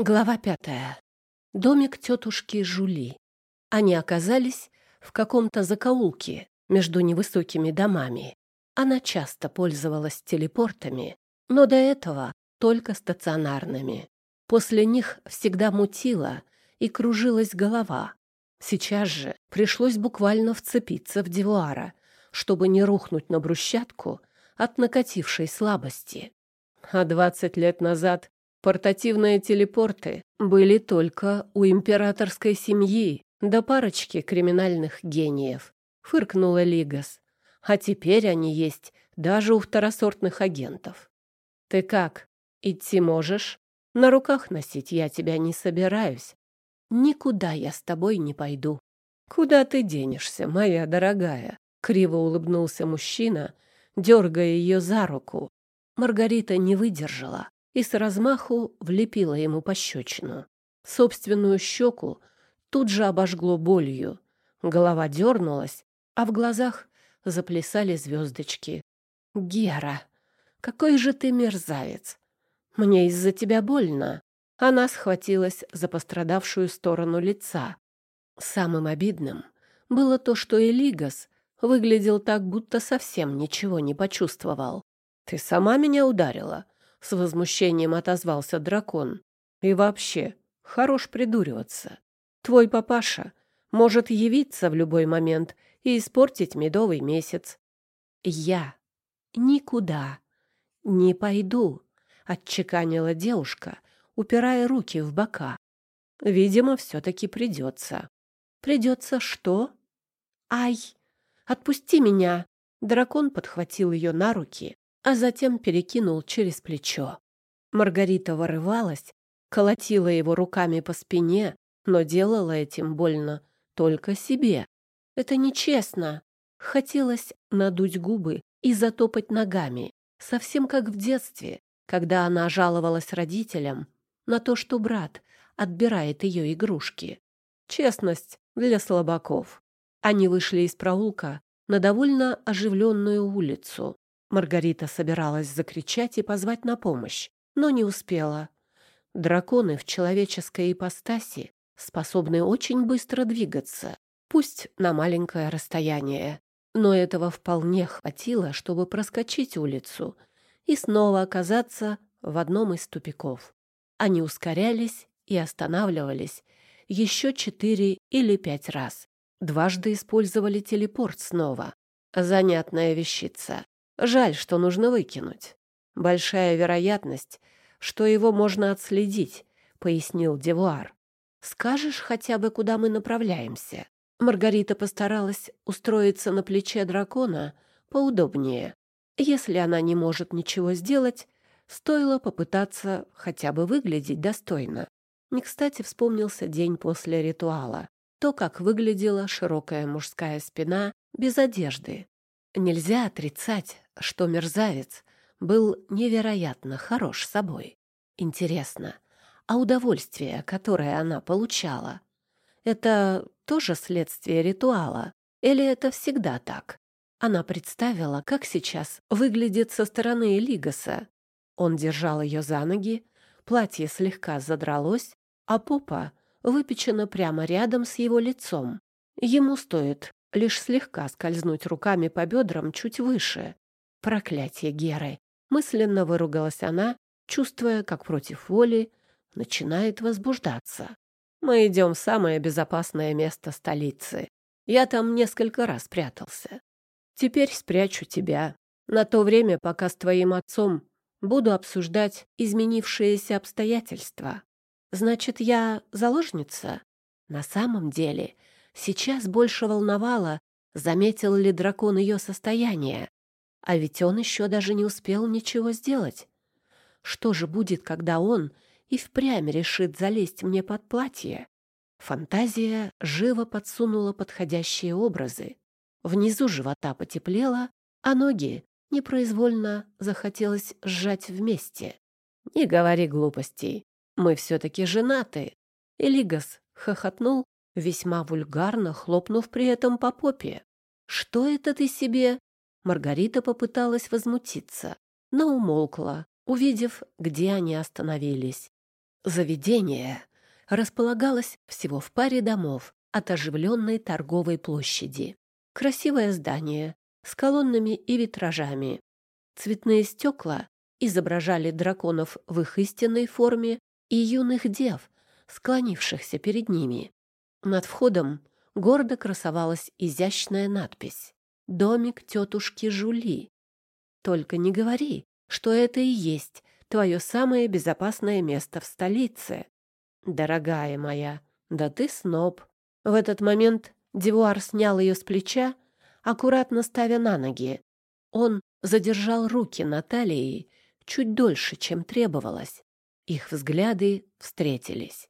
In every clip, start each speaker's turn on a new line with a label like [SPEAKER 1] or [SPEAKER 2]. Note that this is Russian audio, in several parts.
[SPEAKER 1] Глава пятая. Домик тетушки Жули. Они оказались в каком-то закоулке между невысокими домами. Она часто пользовалась телепортами, но до этого только стационарными. После них всегда мутила и кружилась голова. Сейчас же пришлось буквально вцепиться в Девуара, чтобы не рухнуть на брусчатку от накатившей слабости. А двадцать лет назад Портативные телепорты были только у императорской семьи да парочки криминальных гениев, фыркнула Лигас. А теперь они есть даже у второсортных агентов. Ты как, идти можешь? На руках носить я тебя не собираюсь. Никуда я с тобой не пойду. Куда ты денешься, моя дорогая? Криво улыбнулся мужчина, дергая ее за руку. Маргарита не выдержала и с размаху влепила ему пощечину. Собственную щеку тут же обожгло болью. Голова дернулась, а в глазах заплясали звездочки. «Гера, какой же ты мерзавец! Мне из-за тебя больно!» Она схватилась за пострадавшую сторону лица. Самым обидным было то, что Элигас выглядел так, будто совсем ничего не почувствовал. «Ты сама меня ударила?» — с возмущением отозвался дракон. «И вообще, хорош придуриваться. Твой папаша может явиться в любой момент и испортить медовый месяц. Я никуда не пойду», — отчеканила девушка, упирая руки в бока. «Видимо, все-таки придется». «Придется что?» «Ай! Отпусти меня!» Дракон подхватил ее на руки а затем перекинул через плечо. Маргарита вырывалась, колотила его руками по спине, но делала этим больно только себе. Это нечестно. Хотелось надуть губы и затопать ногами, совсем как в детстве, когда она жаловалась родителям на то, что брат отбирает ее игрушки. Честность для слабаков. Они вышли из проулка на довольно оживленную улицу. Маргарита собиралась закричать и позвать на помощь, но не успела. Драконы в человеческой ипостаси способны очень быстро двигаться, пусть на маленькое расстояние. Но этого вполне хватило, чтобы проскочить улицу и снова оказаться в одном из тупиков. Они ускорялись и останавливались еще четыре или пять раз. Дважды использовали телепорт снова. Занятная вещица. Жаль, что нужно выкинуть. Большая вероятность, что его можно отследить, пояснил Девуар. Скажешь хотя бы, куда мы направляемся? Маргарита постаралась устроиться на плече дракона поудобнее. Если она не может ничего сделать, стоило попытаться хотя бы выглядеть достойно. Не кстати вспомнился день после ритуала. То, как выглядела широкая мужская спина без одежды. Нельзя отрицать, что мерзавец был невероятно хорош собой. Интересно, а удовольствие, которое она получала, это тоже следствие ритуала? Или это всегда так? Она представила, как сейчас выглядит со стороны Элигаса. Он держал ее за ноги, платье слегка задралось, а попа выпечена прямо рядом с его лицом. Ему стоит лишь слегка скользнуть руками по бедрам чуть выше, Проклятие Геры! Мысленно выругалась она, чувствуя, как против воли начинает возбуждаться. Мы идем в самое безопасное место столицы. Я там несколько раз прятался. Теперь спрячу тебя. На то время, пока с твоим отцом буду обсуждать изменившиеся обстоятельства. Значит, я заложница? На самом деле, сейчас больше волновало, заметил ли дракон ее состояние. А ведь он еще даже не успел ничего сделать. Что же будет, когда он и впрямь решит залезть мне под платье? Фантазия живо подсунула подходящие образы. Внизу живота потеплело, а ноги непроизвольно захотелось сжать вместе. «Не говори глупостей, мы все-таки женаты!» Элигас хохотнул, весьма вульгарно хлопнув при этом по попе. «Что это ты себе Маргарита попыталась возмутиться, но умолкла, увидев, где они остановились. Заведение располагалось всего в паре домов от оживленной торговой площади. Красивое здание с колоннами и витражами. Цветные стекла изображали драконов в их истинной форме и юных дев, склонившихся перед ними. Над входом гордо красовалась изящная надпись «Домик тетушки Жули». Только не говори, что это и есть твое самое безопасное место в столице. Дорогая моя, да ты сноб. В этот момент Девуар снял ее с плеча, аккуратно ставя на ноги. Он задержал руки Натальи чуть дольше, чем требовалось. Их взгляды встретились.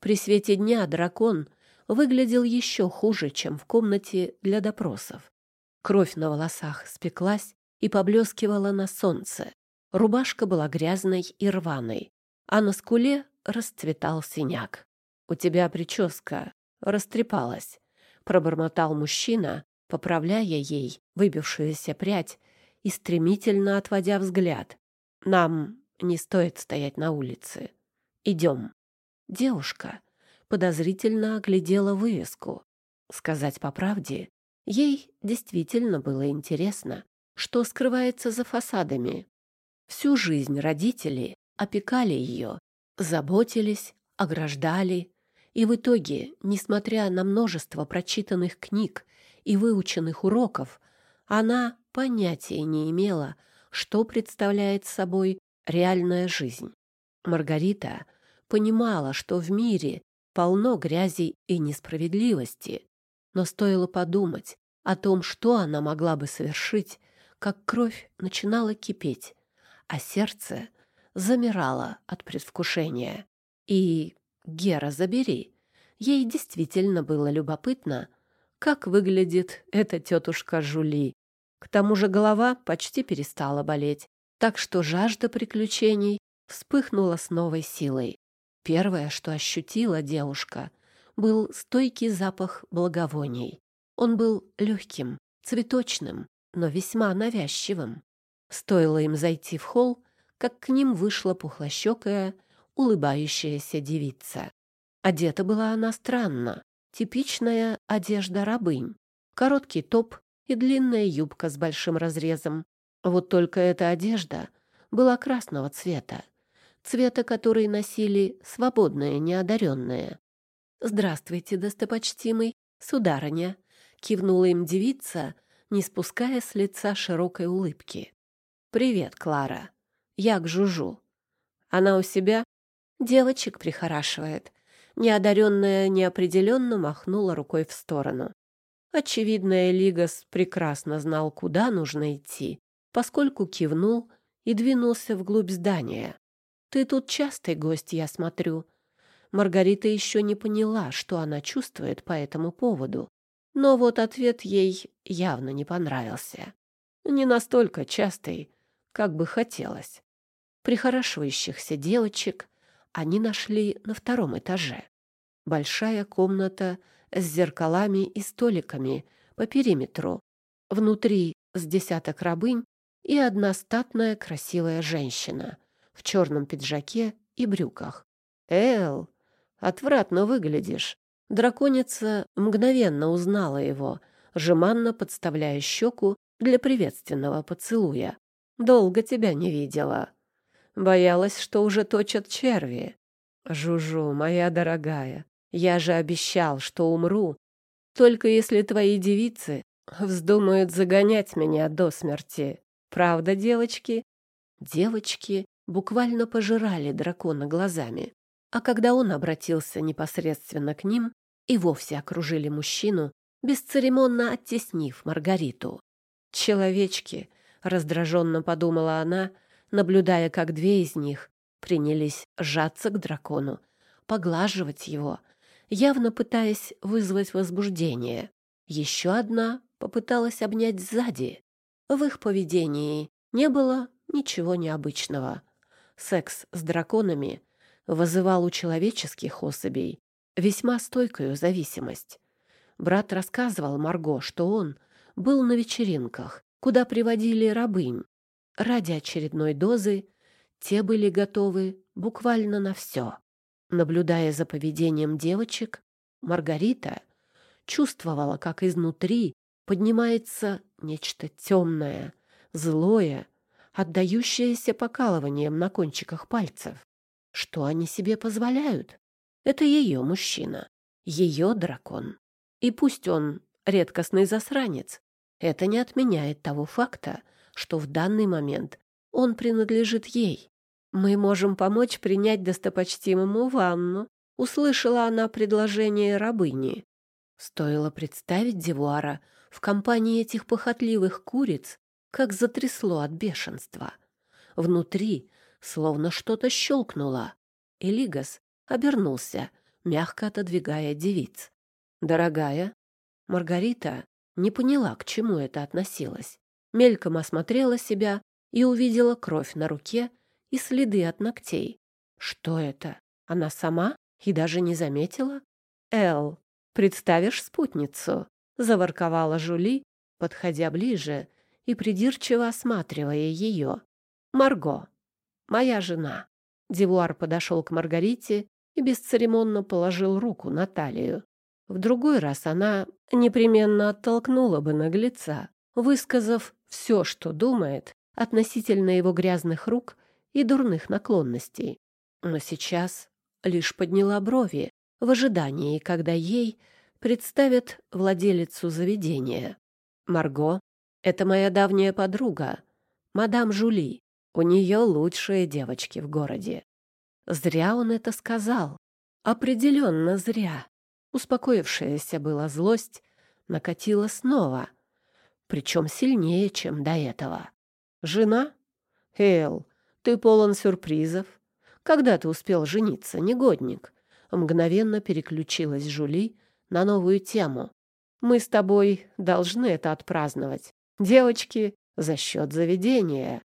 [SPEAKER 1] При свете дня дракон выглядел еще хуже, чем в комнате для допросов. Кровь на волосах спеклась и поблескивала на солнце. Рубашка была грязной и рваной, а на скуле расцветал синяк. «У тебя прическа растрепалась», — пробормотал мужчина, поправляя ей выбившуюся прядь и стремительно отводя взгляд. «Нам не стоит стоять на улице. Идем». Девушка подозрительно оглядела вывеску. Сказать по правде, ей действительно было интересно, что скрывается за фасадами. Всю жизнь родители опекали ее, заботились, ограждали, и в итоге, несмотря на множество прочитанных книг и выученных уроков, она понятия не имела, что представляет собой реальная жизнь. Маргарита понимала, что в мире полно грязи и несправедливости, но стоило подумать о том, что она могла бы совершить, как кровь начинала кипеть, а сердце замирало от предвкушения. И, Гера, забери, ей действительно было любопытно, как выглядит эта тетушка Жули. К тому же голова почти перестала болеть, так что жажда приключений вспыхнула с новой силой. Первое, что ощутила девушка, был стойкий запах благовоний. Он был легким, цветочным, но весьма навязчивым. Стоило им зайти в холл, как к ним вышла пухлощекая, улыбающаяся девица. Одета была она странно. Типичная одежда рабынь. Короткий топ и длинная юбка с большим разрезом. Вот только эта одежда была красного цвета, цвета, который носили свободные неодаренные. «Здравствуйте, достопочтимый, сударыня!» — кивнула им девица, не спуская с лица широкой улыбки. «Привет, Клара. Я к Жужу. Она у себя?» Девочек прихорашивает. Неодаренная неопределенно махнула рукой в сторону. Очевидно, Элигас прекрасно знал, куда нужно идти, поскольку кивнул и двинулся вглубь здания. «Ты тут частый гость, я смотрю». Маргарита еще не поняла, что она чувствует по этому поводу. Но вот ответ ей явно не понравился. Не настолько частый, как бы хотелось. Прихорашивающихся девочек они нашли на втором этаже. Большая комната с зеркалами и столиками по периметру. Внутри с десяток рабынь и одна статная красивая женщина в черном пиджаке и брюках. «Эл, отвратно выглядишь!» Драконица мгновенно узнала его, жеманно подставляя щеку для приветственного поцелуя. «Долго тебя не видела. Боялась, что уже точат черви. Жужу, моя дорогая, я же обещал, что умру, только если твои девицы вздумают загонять меня до смерти. Правда, девочки? Девочки буквально пожирали дракона глазами. А когда он обратился непосредственно к ним, и вовсе окружили мужчину, бесцеремонно оттеснив Маргариту. «Человечки!» — раздраженно подумала она, наблюдая, как две из них принялись сжаться к дракону, поглаживать его, явно пытаясь вызвать возбуждение. Еще одна попыталась обнять сзади. В их поведении не было ничего необычного. Секс с драконами вызывал у человеческих особей весьма стойкую зависимость. Брат рассказывал Марго, что он был на вечеринках, куда приводили рабынь, ради очередной дозы Те были готовы буквально на все. Наблюдая за поведением девочек, Маргарита чувствовала, как изнутри поднимается нечто темное, злое, отдающееся покалыванием на кончиках пальцев. Что они себе позволяют? Это ее мужчина, ее дракон. И пусть он редкостный засранец, это не отменяет того факта, что в данный момент он принадлежит ей. «Мы можем помочь принять достопочтимому ванну», — услышала она предложение рабыни. Стоило представить Девуара в компании этих похотливых куриц, как затрясло от бешенства. Внутри словно что-то щелкнуло. Элигас обернулся, мягко отодвигая девиц. «Дорогая?» Маргарита не поняла, к чему это относилось. Мельком осмотрела себя и увидела кровь на руке и следы от ногтей. Что это? Она сама и даже не заметила? «Эл, представишь спутницу?» — заворковала Жули, подходя ближе и придирчиво осматривая ее. «Марго, моя жена». Девуар подошел к Маргарите и бесцеремонно положил руку на талию. В другой раз она непременно оттолкнула бы наглеца, высказав все, что думает относительно его грязных рук и дурных наклонностей. Но сейчас лишь подняла брови в ожидании, когда ей представят владелицу заведения. Марго — это моя давняя подруга, мадам Жули. У нее лучшие девочки в городе. Зря он это сказал. Определенно зря. Успокоившаяся была злость накатила снова, причем сильнее, чем до этого. «Жена? Эл, ты полон сюрпризов. Когда ты успел жениться, негодник?» Мгновенно переключилась Жули на новую тему. «Мы с тобой должны это отпраздновать. Девочки, за счет заведения».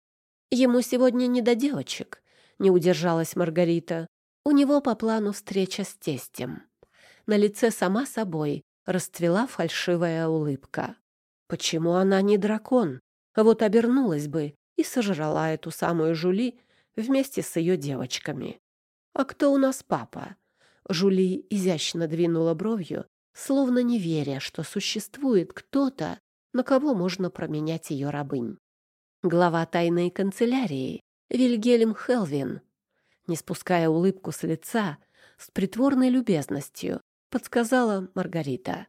[SPEAKER 1] «Ему сегодня не до девочек», — не удержалась Маргарита. «У него по плану встреча с тестем». На лице сама собой расцвела фальшивая улыбка. Почему она не дракон? Вот обернулась бы и сожрала эту самую Жули вместе с ее девочками. «А кто у нас папа?» Жули изящно двинула бровью, словно не веря, что существует кто-то, на кого можно променять ее рабынь. Глава тайной канцелярии Вильгельм Хелвин, не спуская улыбку с лица, с притворной любезностью, подсказала Маргарита.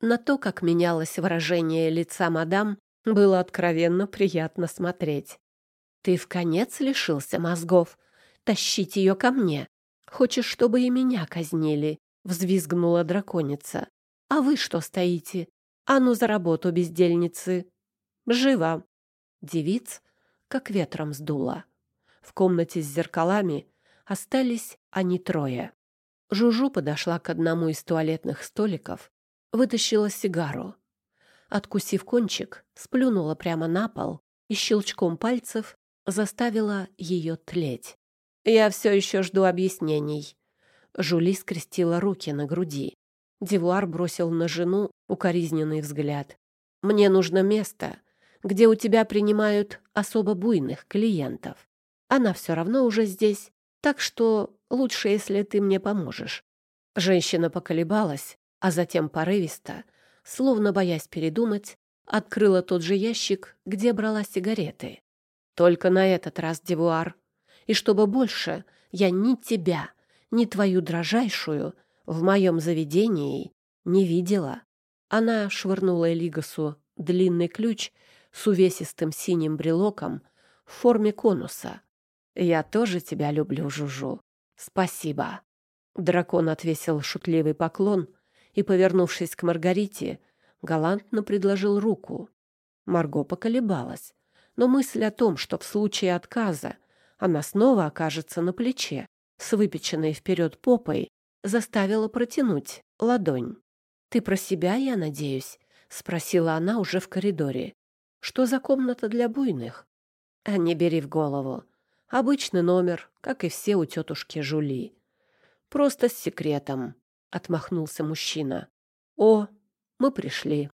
[SPEAKER 1] На то, как менялось выражение лица мадам, было откровенно приятно смотреть. «Ты в конец лишился мозгов. Тащить ее ко мне. Хочешь, чтобы и меня казнили?» — взвизгнула драконица. «А вы что стоите? А ну за работу, бездельницы!» «Живо!» Девиц как ветром сдуло. В комнате с зеркалами остались они трое. Жужу подошла к одному из туалетных столиков, вытащила сигару. Откусив кончик, сплюнула прямо на пол и щелчком пальцев заставила ее тлеть. «Я все еще жду объяснений». Жули скрестила руки на груди. Девуар бросил на жену укоризненный взгляд. «Мне нужно место, где у тебя принимают особо буйных клиентов. Она все равно уже здесь, так что лучше, если ты мне поможешь». Женщина поколебалась, а затем порывисто, словно боясь передумать, открыла тот же ящик, где брала сигареты. Только на этот раз, Девуар. И чтобы больше я ни тебя, ни твою дрожайшую в моем заведении не видела. Она швырнула Элигасу длинный ключ с увесистым синим брелоком в форме конуса. «Я тоже тебя люблю, Жужу. Спасибо». Дракон отвесил шутливый поклон и, повернувшись к Маргарите, галантно предложил руку. Марго поколебалась, но мысль о том, что в случае отказа она снова окажется на плече, с выпеченной вперед попой, заставила протянуть ладонь. «Ты про себя, я надеюсь?» — спросила она уже в коридоре. «Что за комната для буйных?» «А не бери в голову. Обычный номер, как и все у тетушки Жули. Просто с секретом», — отмахнулся мужчина. «О, мы пришли».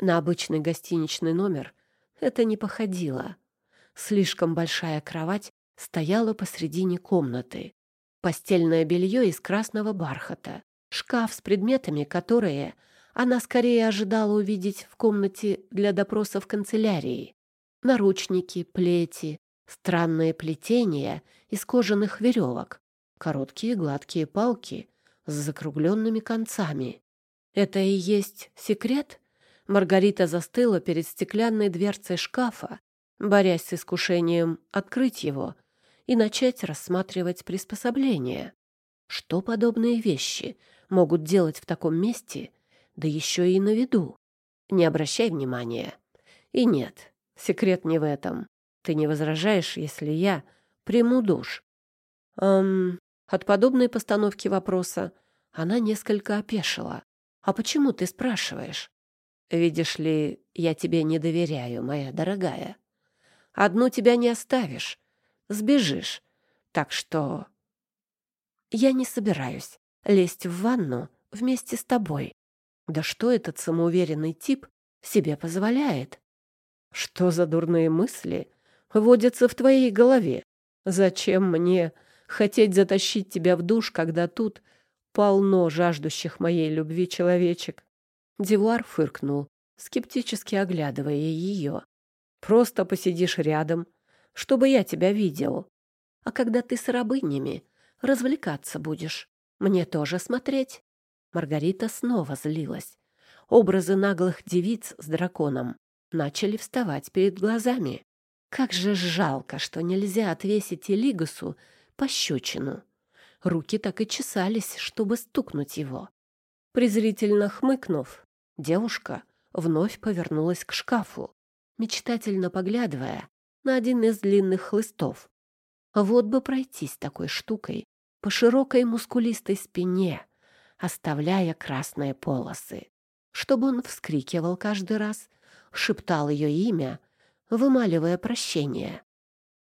[SPEAKER 1] На обычный гостиничный номер это не походило. Слишком большая кровать стояла посредине комнаты. Постельное белье из красного бархата, шкаф с предметами, которые она скорее ожидала увидеть в комнате для допроса в канцелярии. Наручники, плети, странные плетения из кожаных веревок, короткие гладкие палки с закругленными концами. Это и есть секрет? Маргарита застыла перед стеклянной дверцей шкафа, борясь с искушением открыть его и начать рассматривать приспособления. Что подобные вещи могут делать в таком месте, да еще и на виду? Не обращай внимания. И нет, секрет не в этом. Ты не возражаешь, если я приму душ? Эм, от подобной постановки вопроса она несколько опешила. «А почему ты спрашиваешь?» «Видишь ли, я тебе не доверяю, моя дорогая. Одну тебя не оставишь, сбежишь. Так что я не собираюсь лезть в ванну вместе с тобой. Да что этот самоуверенный тип себе позволяет? Что за дурные мысли водятся в твоей голове? Зачем мне хотеть затащить тебя в душ, когда тут полно жаждущих моей любви человечек? Дивуар фыркнул, скептически оглядывая ее. Просто посидишь рядом, чтобы я тебя видел. А когда ты с рабынями, развлекаться будешь. Мне тоже смотреть. Маргарита снова злилась. Образы наглых девиц с драконом начали вставать перед глазами. Как же жалко, что нельзя отвесить Элигасу пощечину. Руки так и чесались, чтобы стукнуть его. Презрительно хмыкнув, девушка вновь повернулась к шкафу, мечтательно поглядывая на один из длинных хлыстов. Вот бы пройтись такой штукой по широкой мускулистой спине, оставляя красные полосы, чтобы он вскрикивал каждый раз, шептал ее имя, вымаливая прощение.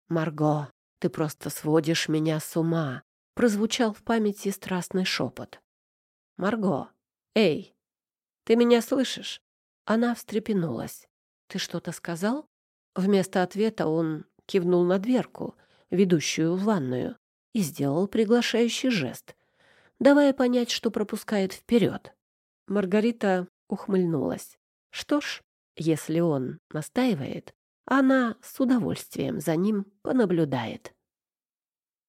[SPEAKER 1] «Марго, ты просто сводишь меня с ума», — прозвучал в памяти страстный шепот. «Марго, эй, ты меня слышишь?» Она встрепенулась. «Ты что-то сказал?» Вместо ответа он кивнул на дверку, ведущую в ванную, и сделал приглашающий жест, давая понять, что пропускает вперед. Маргарита ухмыльнулась. Что ж, если он настаивает, она с удовольствием за ним понаблюдает.